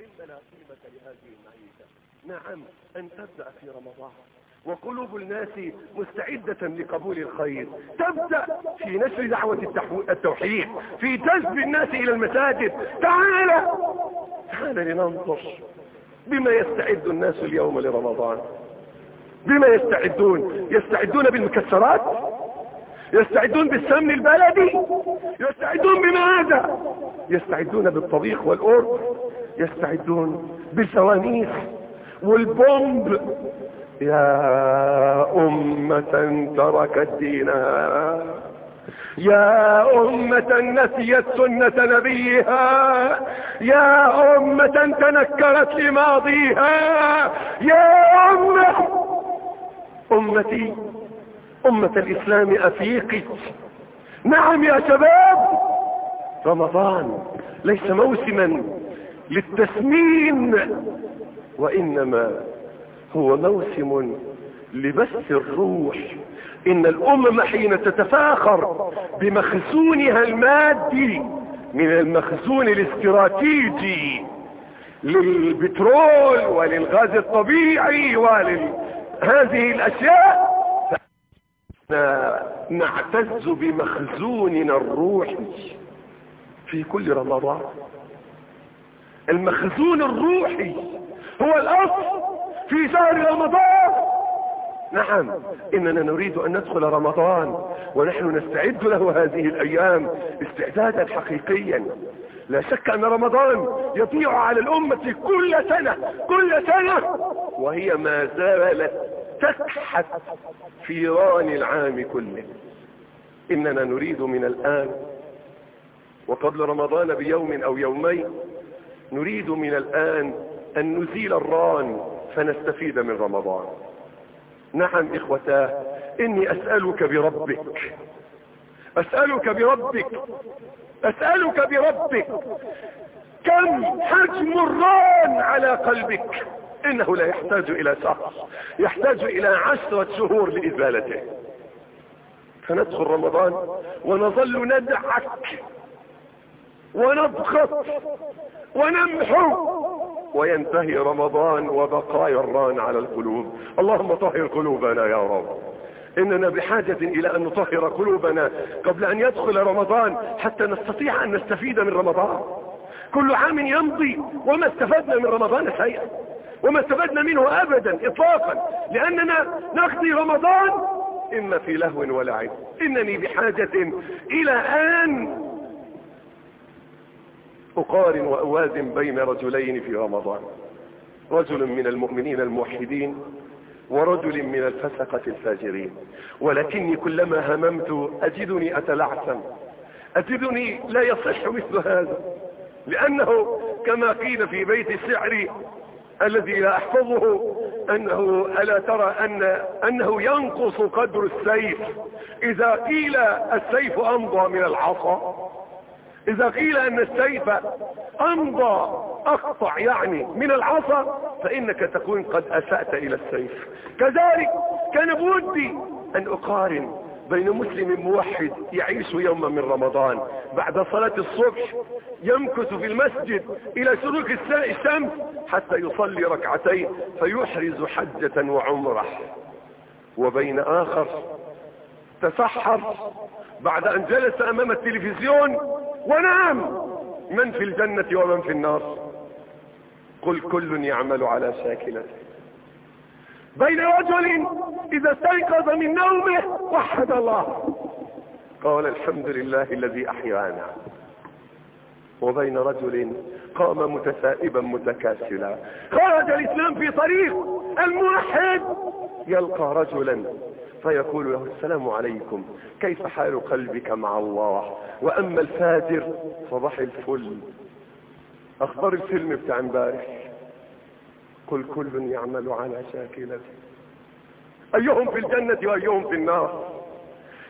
إن لا قيمة لهذه المعيشة. نعم أن تبدأ في رمضان. وقلوب الناس مستعدة لقبول الخير. تبدأ في نشر دعوة التوحيد في جذب الناس إلى المساجد. تعال تعال لننظر بما يستعد الناس اليوم لرمضان. بما يستعدون. يستعدون بالمكسرات؟ يستعدون بالسمن البلدي؟ يستعدون بماذا؟ يستعدون بالطبيخ والقرب يستعدون بالفوانيس والبومب. يا أمة تركت دينها. يا أمة نسيت سنة نبيها. يا أمة تنكرت لماضيها. يا أمة أمتي أمة الإسلام أفيقي نعم يا شباب رمضان ليس موسما. للتسمين وإنما هو موسم لبث الروح. إن الأمم حين تتفاخر بمخزونها المادي من المخزون الاستراتيجي للبترول وللغاز الطبيعي ولهذه الأشياء نعتز بمخزوننا الروحي في كل رمضان. المخزون الروحي هو الأصل في شهر رمضان. نعم إننا نريد أن ندخل رمضان ونحن نستعد له هذه الأيام استعدادا حقيقيا. لا شك أن رمضان يضيع على الأمة كل سنة كل سنة. وهي ما زالت تكحت في ران العام كله. إننا نريد من الآن وقبل رمضان بيوم أو يومين نريد من الآن أن نزيل الران فنستفيد من رمضان. نعم إخوتاه إني أسألك بربك. أسألك بربك. أسألك بربك. كم حجم الران على قلبك؟ إنه لا يحتاج إلى شهر يحتاج إلى عشرة شهور لإزالته. فندخل رمضان ونظل ندعك. ونضغط. ونمحو. وينتهي رمضان وبقايا الران على القلوب. اللهم طهر قلوبنا يا رب. إننا بحاجة إلى أن نطهر قلوبنا قبل أن يدخل رمضان حتى نستطيع أن نستفيد من رمضان. كل عام يمضي وما استفدنا من رمضان شيئا وما استفدنا منه ابدا اطلاقا. لأننا نقضي رمضان إما في لهو ولعب إنني بحاجة إلى أن اقارن واوازن بين رجلين في رمضان. رجل من المؤمنين الموحدين ورجل من الفسقة الفاجرين. ولكني كلما هممت أجدني أتلعثم. أجدني لا يصح مثل هذا. لأنه كما قيل في بيت الشعر الذي لا أحفظه أنه ألا ترى ان أنه ينقص قدر السيف. إذا قيل السيف أمضى من العصا إذا قيل أن السيف أمضى أقطع يعني من العصا فإنك تكون قد أسأت إلى السيف. كذلك كان بودي أن أقارن بين مسلم موحد يعيش يوما من رمضان بعد صلاة الصبح يمكث في المسجد إلى شروق الشمس حتى يصلي ركعتين فيحرز حجة وعمرة. وبين آخر تسحر بعد أن جلس أمام التلفزيون ونام من في الجنة ومن في النار. قل كل يعمل على شاكلته بين رجل إذا استيقظ من نومه وحد الله. قال الحمد لله الذي أحيانا. وبين رجل قام متسائبا متكاسلا. خرج الإسلام في طريق الموحد. يلقى رجلا فيقول له السلام عليكم كيف حال قلبك مع الله؟ وأما الفاجر صباح الفل. أخبار الفيلم بتاع امبارح. قل كل يعمل على شاكلته. أيهم في الجنة وأيهم في النار.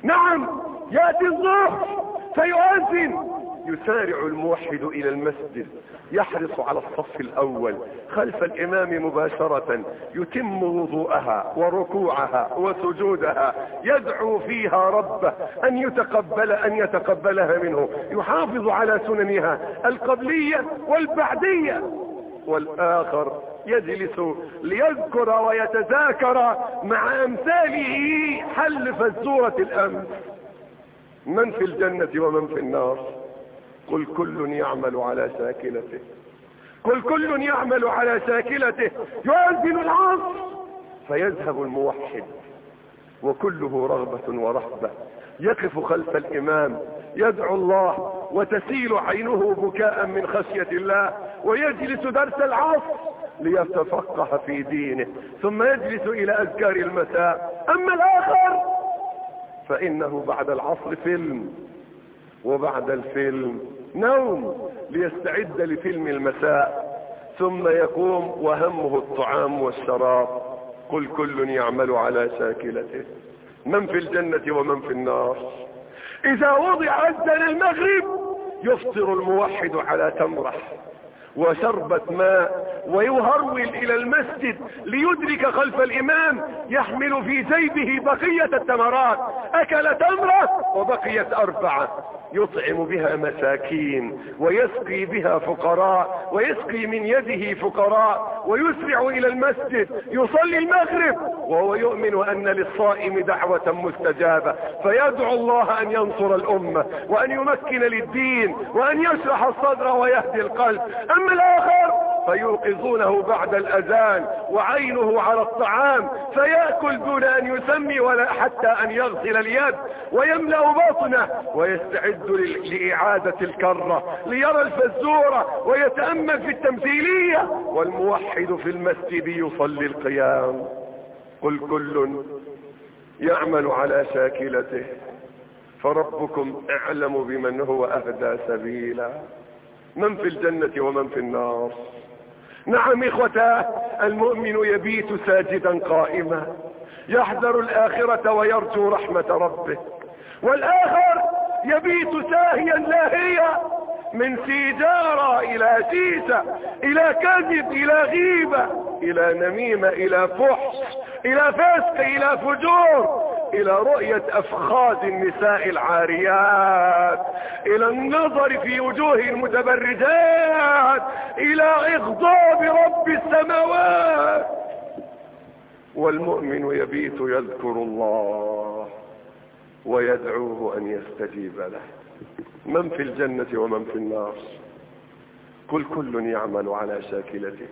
نعم يأتي الظهر فيؤذن. يسارع الموحد إلى المسجد يحرص على الصف الأول خلف الإمام مباشرة يتم وضوءها وركوعها وسجودها يدعو فيها ربه أن يتقبل أن يتقبلها منه يحافظ على سننها القبلية والبعدية. والآخر يجلس ليذكر ويتذاكر مع أمثاله حل فزورة الأمس. من في الجنة ومن في النار؟ قل كل يعمل على ساكنته. قل كل يعمل على ساكنته. يؤذن العصر فيذهب الموحد. وكله رغبة ورهبة. يقف خلف الإمام. يدعو الله. وتسيل عينه بكاء من خشية الله. ويجلس درس العصر ليتفقه في دينه. ثم يجلس إلى أذكار المساء. أما الآخر فإنه بعد العصر فيلم. وبعد الفيلم نوم ليستعد لفيلم المساء ثم يقوم وهمه الطعام والشراب. قل كل يعمل على شاكلته. من في الجنة ومن في النار. إذا وضع أذن المغرب يفطر الموحد على تمرة. وشربة ماء ويهرول إلى المسجد ليدرك خلف الإمام يحمل في جيبه بقية التمرات. أكل تمرة وبقيت أربعة. يطعم بها مساكين ويسقي بها فقراء ويسقي من يده فقراء ويسرع إلى المسجد. يصلي المغرب وهو يؤمن أن للصائم دعوة مستجابة. فيدعو الله أن ينصر الأمة وأن يمكن للدين وأن يشرح الصدر ويهدي القلب. أما الآخر فيوقظونه بعد الأذان وعينه على الطعام فيأكل دون أن يسمي ولا حتى أن يغسل اليد ويملأ بطنه ويستعد لإعادة الكرة ليرى الفزورة ويتأمل في التمثيلية. والموحد في المسجد يصلي القيام. قل كل يعمل على شاكلته. فربكم أعلم بمن هو اهدى سبيلا. من في الجنة ومن في النار. نعم اخوتاه المؤمن يبيت ساجدا قائما يحذر الآخرة ويرجو رحمة ربه. والآخر يبيت ساهيا لاهيا من سيجارة إلى سيسة إلى كذب إلى غيبة إلى نميمة إلى فحش إلى فسق إلى فجور. إلى رؤية أفخاذ النساء العاريات إلى النظر في وجوه المتبرجات إلى إغضاب رب السماوات. والمؤمن يبيت يذكر الله ويدعوه أن يستجيب له. من في الجنة ومن في النار؟ كل كل يعمل على شاكلته.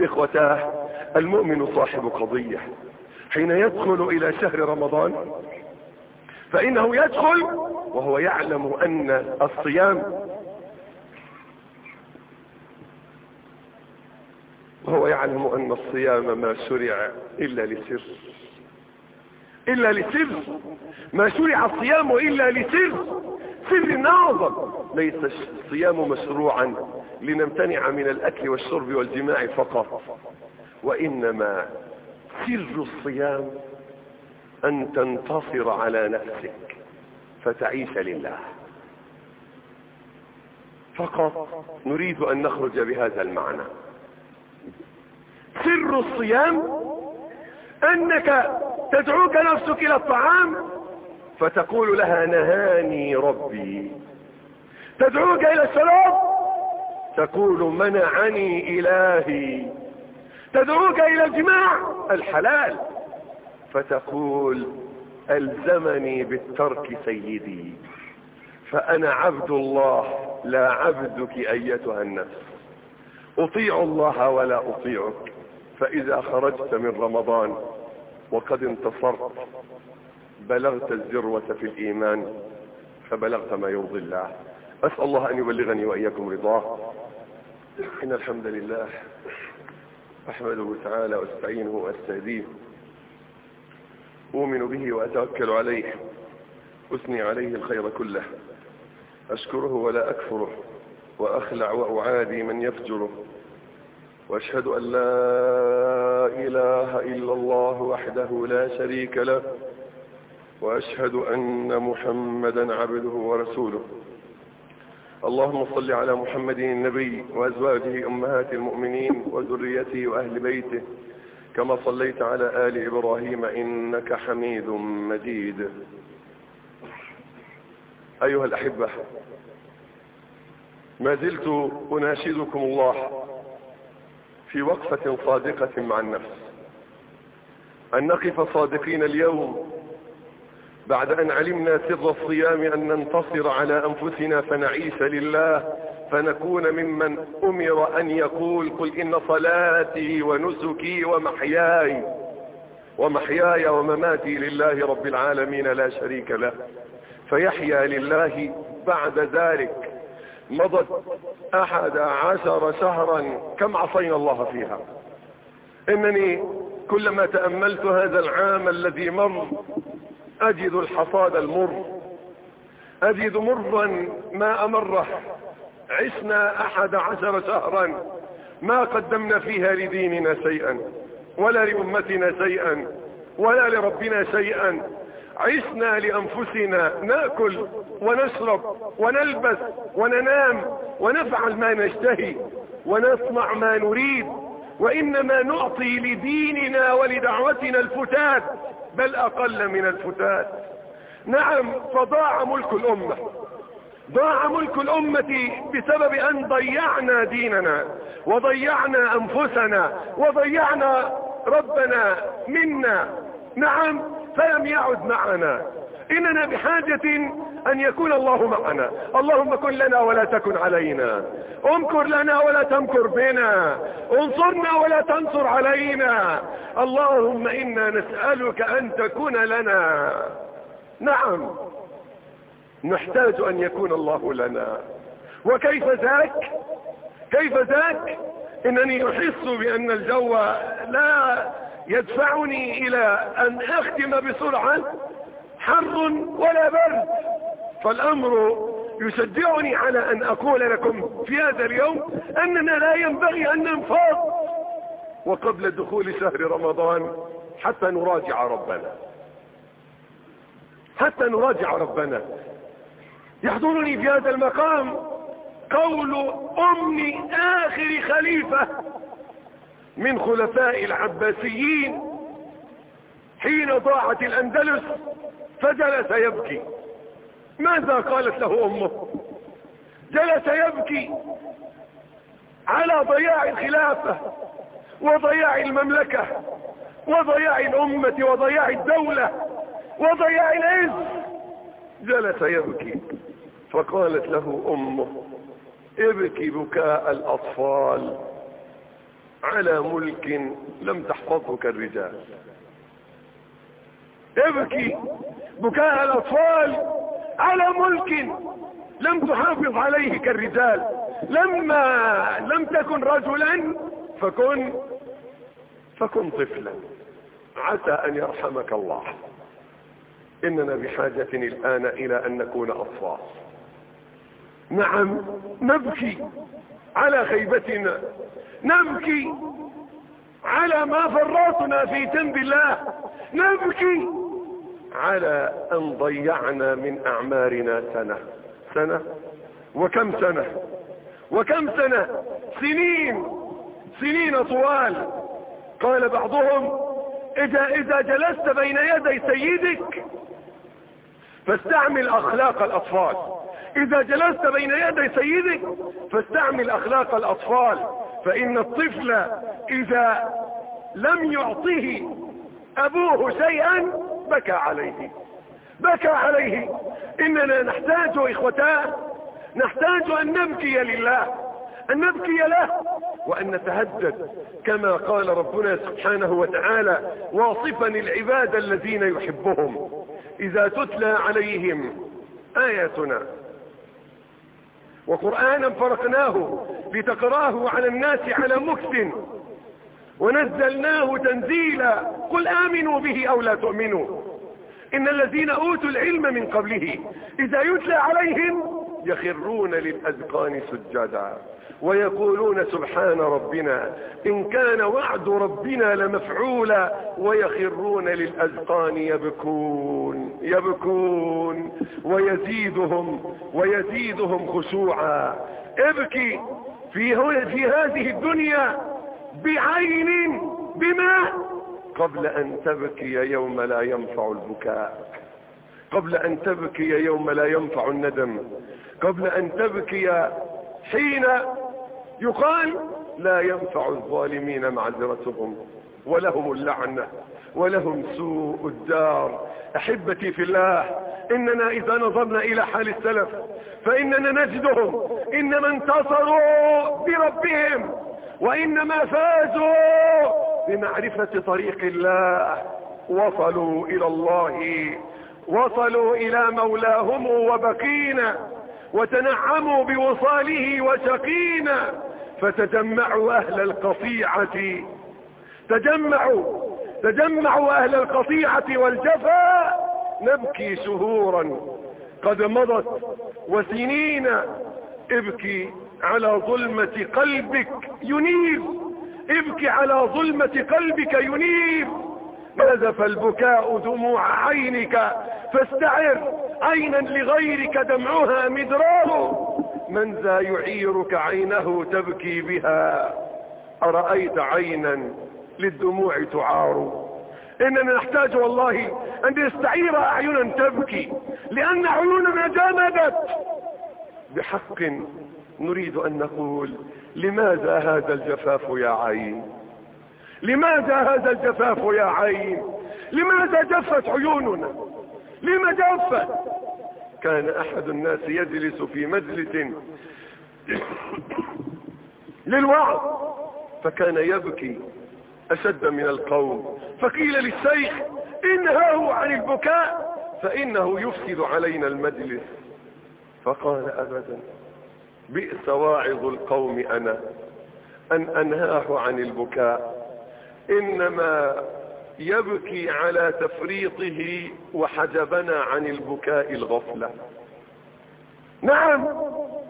إخوتاه المؤمن صاحب قضية. حين يدخل إلى شهر رمضان فإنه يدخل وهو يعلم أن الصيام وهو يعلم أن الصيام ما شرع إلا لسر. إلا لسر. ما شرع الصيام إلا لسر. سر اعظم ليس الصيام مشروعا لنمتنع من الأكل والشرب والجماع فقط وإنما سر الصيام أن تنتصر على نفسك فتعيش لله. فقط نريد أن نخرج بهذا المعنى. سر الصيام أنك تدعوك نفسك إلى الطعام فتقول لها نهاني ربي. تدعوك إلى الشراب تقول منعني إلهي. تدعوك إلى الجماع الحلال. فتقول ألزمني بالترك سيدي فأنا عبد الله لا عبدك أيتها النفس. أطيع الله ولا أطيعك فإذا خرجت من رمضان وقد انتصرت بلغت الذروة في الإيمان فبلغت ما يرضي الله. أسأل الله أن يبلغني وإياكم رضاه. إن الحمد لله أحمده تعالى وأستعينه وأستهديه. أؤمن به وأتوكل عليه. أثني عليه الخير كله. أشكره ولا أكفره. وأخلع وأعادي من يفجره. وأشهد أن لا إله إلا الله وحده لا شريك له. وأشهد أن محمدا عبده ورسوله. اللهم صل على محمد النبي وأزواجه أمهات المؤمنين وذريته وأهل بيته كما صليت على آل إبراهيم إنك حميد مجيد. أيها الأحبة ما زلت أناشدكم الله في وقفة صادقة مع النفس. أن نقف صادقين اليوم بعد أن علمنا سر الصيام أن ننتصر على أنفسنا فنعيش لله فنكون ممن أمر أن يقول قل إن صلاتي ونسكي ومحياي ومحياي ومماتي لله رب العالمين لا شريك له. فيحيا لله بعد ذلك. مضت أحد عشر شهرا. كم عصينا الله فيها؟ إنني كلما تأملت هذا العام الذي مر أجد الحصاد المر. أجد مرا ما أمره عشنا أحد عشر شهرا. ما قدمنا فيها لديننا شيئا ولا لأمتنا شيئا ولا لربنا شيئا. عشنا لأنفسنا نأكل ونشرب ونلبس وننام ونفعل ما نشتهي ونصنع ما نريد. وإنما نعطي لديننا ولدعوتنا الفتات بل أقل من الفتات. نعم فضاع ملك الأمة. ضاع ملك الأمة بسبب أن ضيعنا ديننا وضيعنا أنفسنا وضيعنا ربنا منا. نعم فلم يعد معنا. إننا بحاجة أن يكون الله معنا. اللهم كن لنا ولا تكن علينا. امكر لنا ولا تمكر بنا. انصرنا ولا تنصر علينا. اللهم إنا نسألك أن تكون لنا. نعم. نحتاج أن يكون الله لنا. وكيف ذاك؟ كيف ذاك؟ إنني أحس بأن الجو لا يدفعني إلى أن أختم بسرعة حر ولا برد. فالأمر يشجعني على أن أقول لكم في هذا اليوم أننا لا ينبغي أن ننفاض وقبل دخول شهر رمضان حتى نراجع ربنا. حتى نراجع ربنا. يحضرني في هذا المقام قول أم آخر خليفة من خلفاء العباسيين حين ضاعت الأندلس فجلس يبكي. ماذا قالت له أمه؟ جلس يبكي على ضياع الخلافة وضياع المملكة وضياع الأمة وضياع الدولة وضياع العز. جلس يبكي. فقالت له أمه ابكي بكاء الأطفال على ملك لم تحفظه كالرجال ابكي. بكاء الأطفال على ملك لم تحافظ عليه كالرجال. لما لم تكن رجلا فكن فكن طفلا. عسى أن يرحمك الله. إننا بحاجة الآن إلى أن نكون أطفال. نعم نبكي على خيبتنا. نبكي على ما فرطنا في ذنب الله. نبكي على أن ضيعنا من أعمارنا سنة. سنة؟ وكم سنة؟ وكم سنة؟ سنين! سنين طوال قال بعضهم إذا إذا جلست بين يدي سيدك فاستعمل أخلاق الأطفال. إذا جلست بين يدي سيدك فاستعمل أخلاق الأطفال. فإن الطفل إذا لم يعطه أبوه شيئا بكى عليه. بكى عليه. إننا نحتاج اخوتاه نحتاج أن نبكي لله أن نبكي له وأن نتهدد. كما قال ربنا سبحانه وتعالى واصفا العباد الذين يحبهم. إذا تتلى عليهم آياتنا. وقرآنا فرقناه لتقراه على الناس على مكس. ونزلناه تنزيلا. قل آمنوا به أو لا تؤمنوا. إن الذين أوتوا العلم من قبله إذا يتلى عليهم يخرون للأذقان سجدا ويقولون سبحان ربنا إن كان وعد ربنا لمفعولا ويخرون للأذقان يبكون يبكون ويزيدهم ويزيدهم خشوعا ابكي في, في هذه الدنيا بعين بما قبل أن تبكي يوم لا ينفع البكاء. قبل أن تبكي يوم لا ينفع الندم. قبل أن تبكي حين يقال لا ينفع الظالمين معذرتهم. ولهم اللعنة ولهم سوء الدار. أحبتي في الله إننا إذا نظرنا إلى حال السلف فإننا نجدهم. إنما انتصروا بربهم وإنما فازوا بمعرفة طريق الله وصلوا إلى الله وصلوا إلى مولاهم وبقينا وتنعموا بوصاله وشقينا فتجمعوا أهل القطيعة تجمعوا تجمعوا أهل القطيعة والجفاء نبكي شهورا قد مضت وسنين ابكي على ظلمة قلبك ينيب ابكي على ظلمة قلبك ينيب. نزف البكاء دموع عينك. فاستعر عينا لغيرك دمعها مدراه. من ذا يعيرك عينه تبكي بها. أرأيت عينا للدموع تعار. إننا نحتاج والله أن نستعير أعينا تبكي. لأن عيوننا جامدت بحق نريد أن نقول لماذا هذا الجفاف يا عين؟ لماذا هذا الجفاف يا عين؟ لماذا جفت عيوننا؟ لما جفت؟ كان أحد الناس يجلس في مجلس للوعظ فكان يبكي أشد من القوم فقيل للشيخ انهاه عن البكاء فإنه يفسد علينا المجلس. فقال أبدا بئس واعظ القوم أنا أن أنهاه عن البكاء. إنما يبكي على تفريطه وحجبنا عن البكاء الغفلة. نعم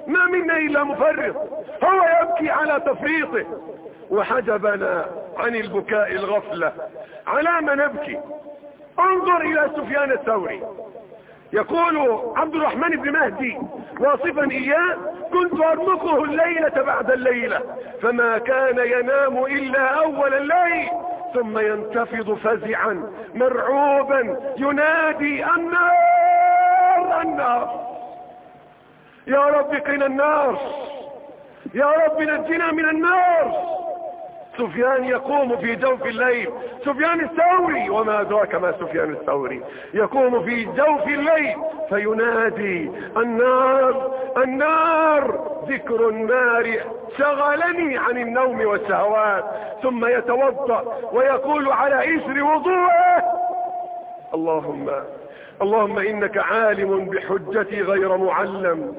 ما منا إلا مفرط. هو يبكي على تفريطه وحجبنا عن البكاء الغفلة. على ما نبكي. انظر إلى سفيان الثوري. يقول عبد الرحمن بن مهدي واصفا إياه كنت أرمقه الليلة بعد الليلة فما كان ينام إلا أول الليل ثم ينتفض فزعا مرعوبا ينادي النار النار. يا رب قنا النار يا رب نجنا من النار. سفيان يقوم في جوف الليل. سفيان الثوري وما أدراك ما سفيان الثوري. يقوم في جوف الليل فينادي النار النار ذكر النار شغلني عن النوم والشهوات. ثم يتوضأ ويقول على إثر وضوءه اللهم اللهم إنك عالم بحجتي غير معلم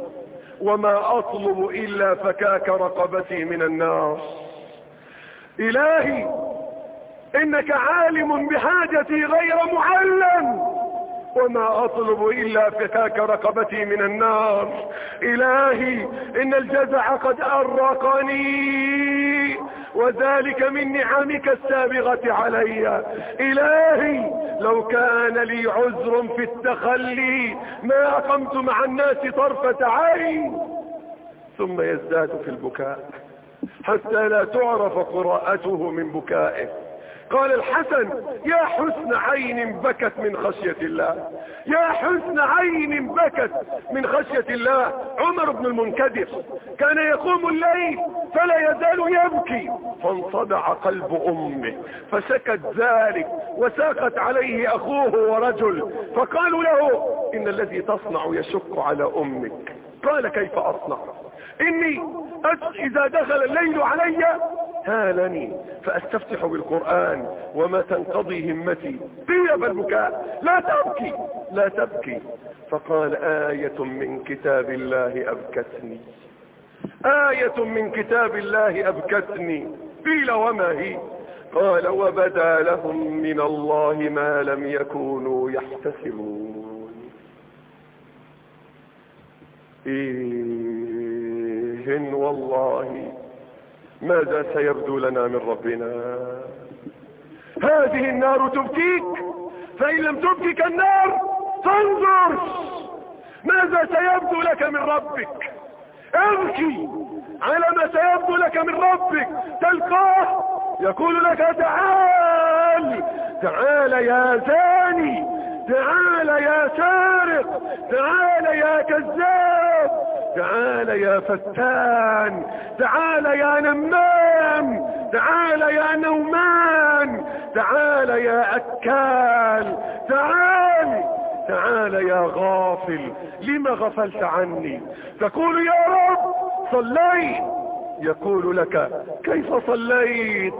وما أطلب إلا فكاك رقبتي من النار. إلهي إنك عالم بحاجتي غير معلم. وما أطلب إلا فكاك رقبتي من النار. إلهي إن الجزع قد أرقني وذلك من نعمك السابغة علي. إلهي لو كان لي عذر في التخلي ما أقمت مع الناس طرفة عين. ثم يزداد في البكاء. حتى لا تعرف قراءته من بكائه. قال الحسن يا حسن عين بكت من خشية الله. يا حسن عين بكت من خشية الله. عمر بن المنكدر كان يقوم الليل فلا يزال يبكي. فانصدع قلب أمه فسكت ذلك وساقت عليه أخوه ورجل. فقالوا له إن الذي تصنع يشق على أمك. قال كيف أصنع؟ إني إذا دخل الليل علي هالني فأستفتح بالقرآن وما تنقضي همتي. طيب البكاء. لا تبكي لا تبكي. فقال آية من كتاب الله أبكتني. آية من كتاب الله أبكتني. قيل وما هي؟ قال وبدا لهم من الله ما لم يكونوا يحتسبون. إيه. والله ماذا سيبدو لنا من ربنا؟ هذه النار تبكيك فإن لم تبكيك النار فانظر ماذا سيبدو لك من ربك. أبكي على ما سيبدو لك من ربك. تلقاه يقول لك تعال تعال يا زاني تعال يا سارق تعال يا كذاب. تعال يا فتان تعال يا نمام تعال يا نومان تعال يا أكال تعال تعال يا غافل لما غفلت عني؟ تقول يا رب صليت. يقول لك كيف صليت؟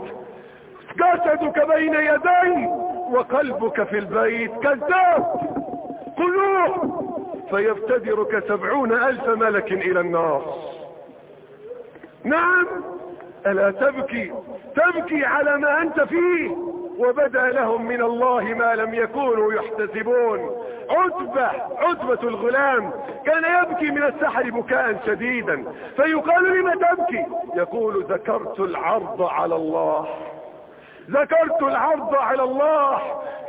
جسدك بين يدي وقلبك في البيت كذاب قلوب فيفتدرك سبعون ألف ملك إلى النار. نعم ألا تبكي تبكي على ما أنت فيه. وبدأ لهم من الله ما لم يكونوا يحتسبون. عتبة عتبة الغلام كان يبكي من السحر بكاء شديدا. فيقال لما تبكي؟ يقول ذكرت العرض على الله. ذكرت العرض على الله.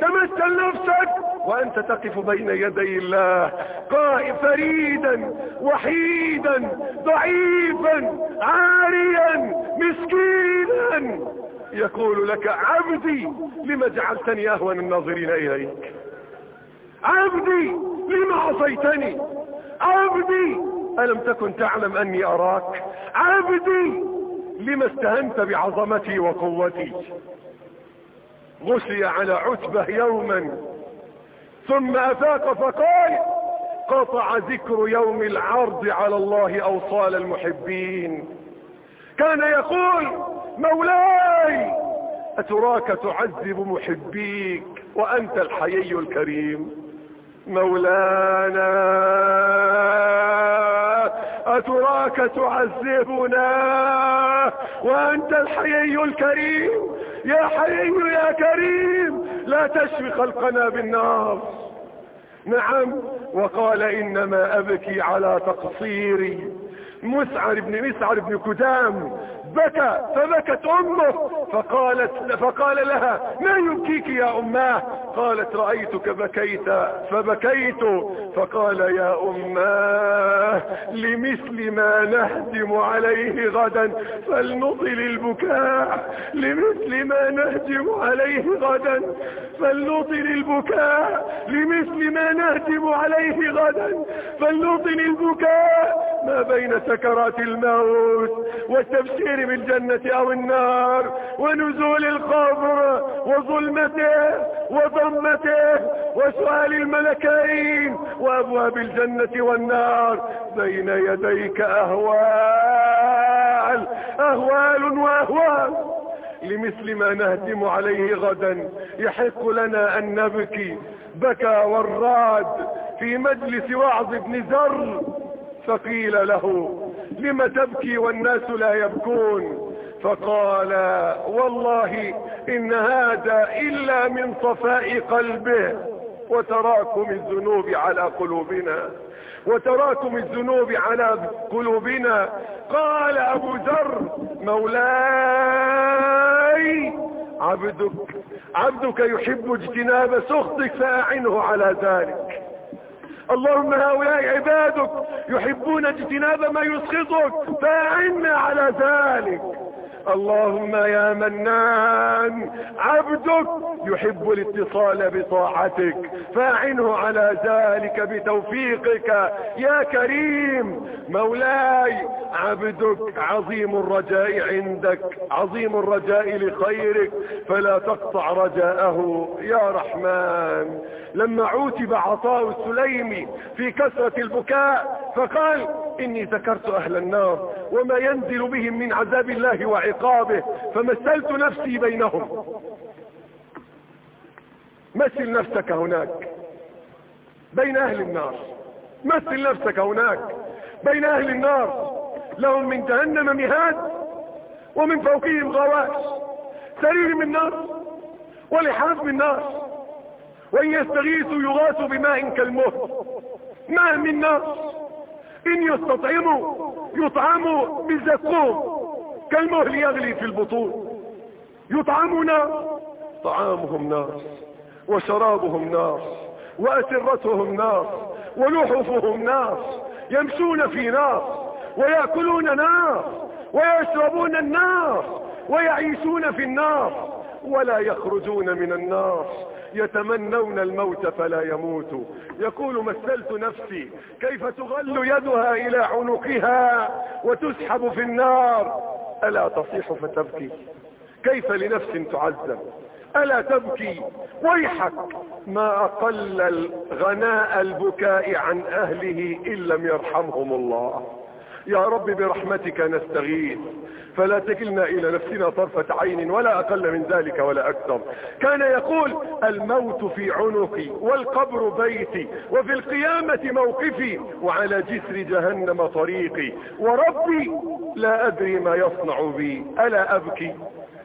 تمثل نفسك. وأنت تقف بين يدي الله قائم فريدا وحيدا ضعيفا عاريا مسكينا. يقول لك عبدي لما جعلتني اهون الناظرين إليك؟ عبدي لما عصيتني؟ عبدي ألم تكن تعلم أني أراك؟ عبدي لما استهنت بعظمتي وقوتي؟ غشي على عتبة يوما ثم افاق فقال قطع ذكر يوم العرض على الله أوصال المحبين. كان يقول مولاي أتراك تعذب محبيك وأنت الحيي الكريم. مولانا أتراك تعذبنا وأنت الحيي الكريم. يا حي يا كريم لا تشفي خلقنا بالنار. نعم وقال إنما أبكي على تقصيري. مسعر بن مسعر بن كدام بكى فبكت أمه فقالت فقال لها ما يبكيك يا اماه قالت رأيتك بكيت فبكيت. فقال يا اماه لمثل ما نهدم عليه غدا فلنطل البكاء. لمثل ما نهدم عليه غدا فلنطل البكاء. لمثل ما نهدم عليه غدا فلنطل البكاء. ما بين سكرات الموت والتبشير بالجنة أو النار ونزول القبر وظلمته وضمته وسؤال الملكين وأبواب الجنة والنار بين يديك أهوال أهوال وأهوال. لمثل ما نهدم عليه غدا يحق لنا أن نبكي. بكى وراد في مجلس وعظ ابن زر فقيل له لم تبكي والناس لا يبكون؟ فقال والله إن هذا إلا من صفاء قلبه وتراكم الذنوب على قلوبنا وتراكم الذنوب على قلوبنا. قال أبو ذر مولاي عبدك عبدك يحب اجتناب سخطك فأعنه على ذلك. اللهم هؤلاء عبادك يحبون اجتناب ما يسخطك فأعنا على ذلك. اللهم يا منان عبدك يحب الاتصال بطاعتك. فاعنه على ذلك بتوفيقك. يا كريم مولاي عبدك عظيم الرجاء عندك عظيم الرجاء لخيرك. فلا تقطع رجاءه يا رحمن. لما عوتب عطاء السليمي في كثرة البكاء فقال إني ذكرت أهل النار وما ينزل بهم من عذاب الله وعقابه فمثلت نفسي بينهم. مثل نفسك هناك بين أهل النار. مثل نفسك هناك بين أهل النار. لهم من جهنم مهاد ومن فوقهم غواش. سرير من نار ولحاف من نار. وإن يستغيثوا يغاثوا بماء كالمهر ماء من نار. إن يستطعموا يطعموا بالزقوم كالمهل يغلي في البطون. يطعمون طعامهم نار وشرابهم نار وأسرتهم نار ولحفهم نار يمشون في نار ويأكلون نار ويشربون النار ويعيشون في النار ولا يخرجون من النار يتمنون الموت فلا يموتوا يقول مثلت نفسي كيف تغل يدها إلى عنقها وتسحب في النار؟ ألا تصيح فتبكي. كيف لنفس تعذب ألا تبكي؟ ويحك. ما أقل الغناء البكاء عن أهله إن لم يرحمهم الله. يا رب برحمتك نستغيث. فلا تكلنا إلى نفسنا طرفة عين ولا أقل من ذلك ولا أكثر. كان يقول الموت في عنقي والقبر بيتي وفي القيامة موقفي وعلى جسر جهنم طريقي. وربي لا أدري ما يصنع بي. ألا أبكي؟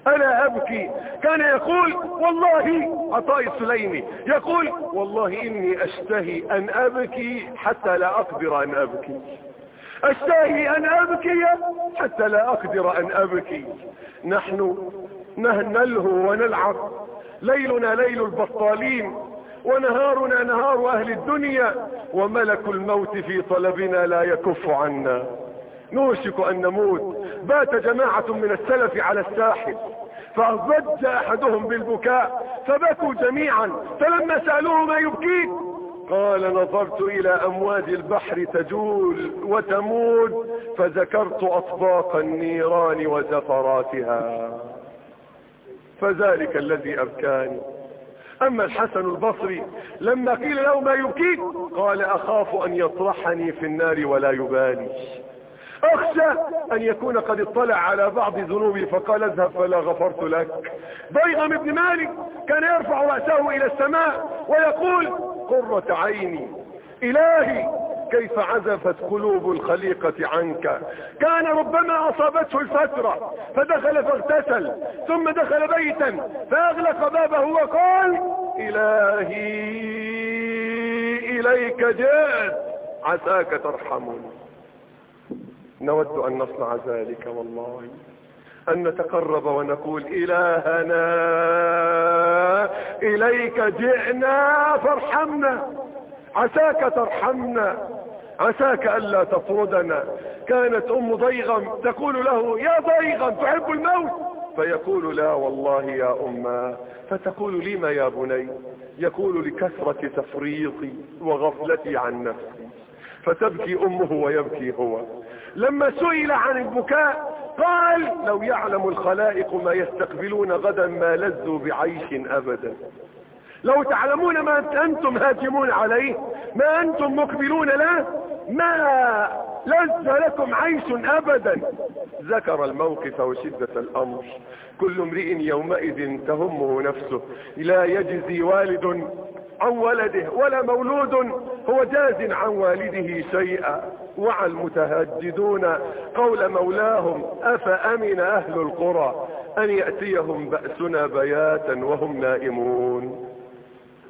أنا أبكي؟ كان يقول والله عطاء السليمي يقول والله إني أشتهي أن أبكي حتى لا أقدر أن أبكي. اشتهي أن أبكي حتى لا أقدر أن أبكي. نحن نلهو ونلعب. ليلنا ليل البطالين ونهارنا نهار أهل الدنيا وملك الموت في طلبنا لا يكف عنا. نوشك أن نموت. بات جماعة من السلف على الساحل فضج أحدهم بالبكاء فبكوا جميعا فلما سألوه ما يبكيك قال نظرت إلى أمواج البحر تجول وتمود فذكرت أطباق النيران وزفراتها. فذلك الذي أبكاني. أما الحسن البصري لما قيل له ما يبكيك قال أخاف أن يطرحني في النار ولا يبالي أخشى أن يكون قد اطلع على بعض ذنوبي فقال اذهب فلا غفرت لك. بيغم ابن مالك كان يرفع رأسه إلى السماء ويقول قرة عيني. إلهي كيف عزفت قلوب الخليقة عنك؟ كان ربما أصابته الفترة فدخل فاغتسل ثم دخل بيتا فأغلق بابه وقال إلهي إليك جئت عساك ترحمني. نود أن نصنع ذلك والله أن نتقرب ونقول إلهنا. إليك جئنا فارحمنا. عساك ترحمنا. عساك ألا تطردنا. كانت أم ضيغم تقول له يا ضيغم تحب الموت؟ فيقول لا والله يا اما فتقول لما يا بني؟ يقول لكثرة تفريطي وغفلتي عن نفسي. فتبكي أمه ويبكي هو. لما سئل عن البكاء قال لو يعلم الخلائق ما يستقبلون غدا ما لذوا بعيش أبدا. لو تعلمون ما أنتم هاجمون عليه ما أنتم مقبلون له ما لذ لكم عيش أبدا. ذكر الموقف وشدة الأمر. كل امرئ يومئذ تهمه نفسه. لا يجزي والد عن ولده ولا مولود. هو جاز عن والده شيئا. وعى المتهجدون قول مولاهم أفأمن أهل القرى أن يأتيهم بأسنا بياتا وهم نائمون.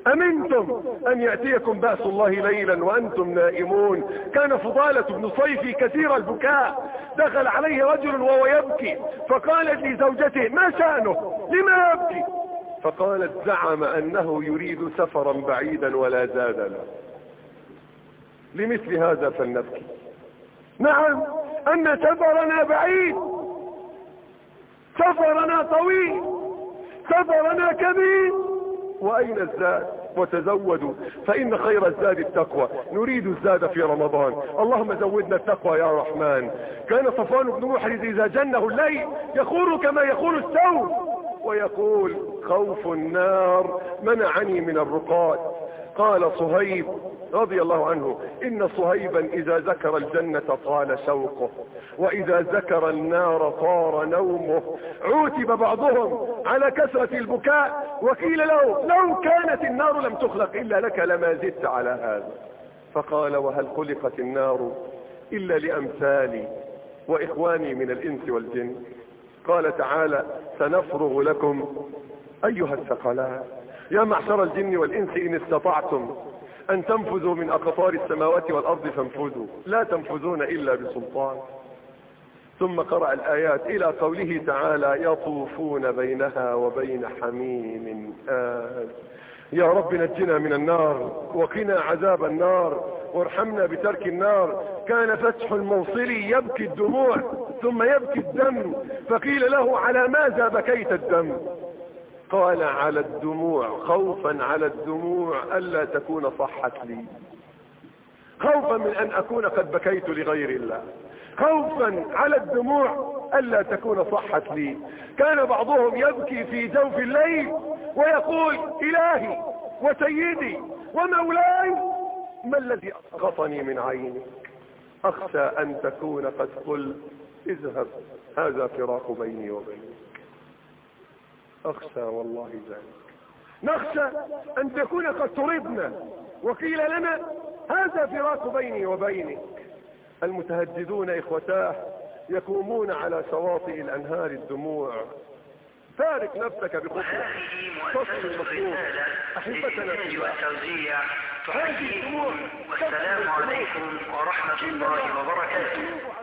أمنتم أن يأتيكم بأس الله ليلا وأنتم نائمون؟ كان فضالة بن صيفي كثير البكاء. دخل عليه رجل وهو يبكي. فقالت لزوجته ما شأنه؟ لما يبكي؟ فقالت زعم أنه يريد سفرا بعيدا ولا زاد له. لمثل هذا فلنبكي. نعم أن سفرنا بعيد. سفرنا طويل. سفرنا كبير. وأين الزاد؟ وتزودوا. فإن خير الزاد التقوى. نريد الزاد في رمضان. اللهم زودنا التقوى يا رحمن. كان صفوان بن محرز إذا جنه الليل يخور كما يخور السوء ويقول خوف النار منعني من الرقاد. قال صهيب رضي الله عنه إن صهيبا إذا ذكر الجنة طال شوقه وإذا ذكر النار طار نومه عوتب بعضهم على كثرة البكاء وقيل له لو كانت النار لم تخلق إلا لك لما زدت على هذا. فقال وهل خلقت النار إلا لأمثالي وإخواني من الإنس والجن؟ قال تعالى سنفرغ لكم أيها الثقلان. يا معشر الجن والإنس إن استطعتم أن تنفذوا من أقطار السماوات والأرض فانفذوا. لا تنفذون إلا بسلطان. ثم قرأ الآيات إلى قوله تعالى يطوفون بينها وبين حميم آل. يا رب نجنا من النار وقنا عذاب النار وارحمنا بترك النار. كان فتح الموصلي يبكي الدموع ثم يبكي الدم. فقيل له على ماذا بكيت الدم؟ قال على الدموع خوفا على الدموع ألا تكون صحت لي. خوفا من أن أكون قد بكيت لغير الله. خوفا على الدموع ألا تكون صحت لي. كان بعضهم يبكي في جوف الليل ويقول إلهي وسيدي ومولاي ما الذي غطني من عينك أخشى أن تكون قد قل اذهب هذا فراق بيني وبينك. أخشى والله ذلك. نخشى أن تكون قد طردنا وقيل لنا هذا فراق بيني وبينك. المتهجدون إخوتاه يقومون على شواطئ الأنهار الدموع. فارق نفسك بخطوة تصل المطلوب أحبتنا في والتوزيع والسلام عليكم ورحمة الله وبركاته.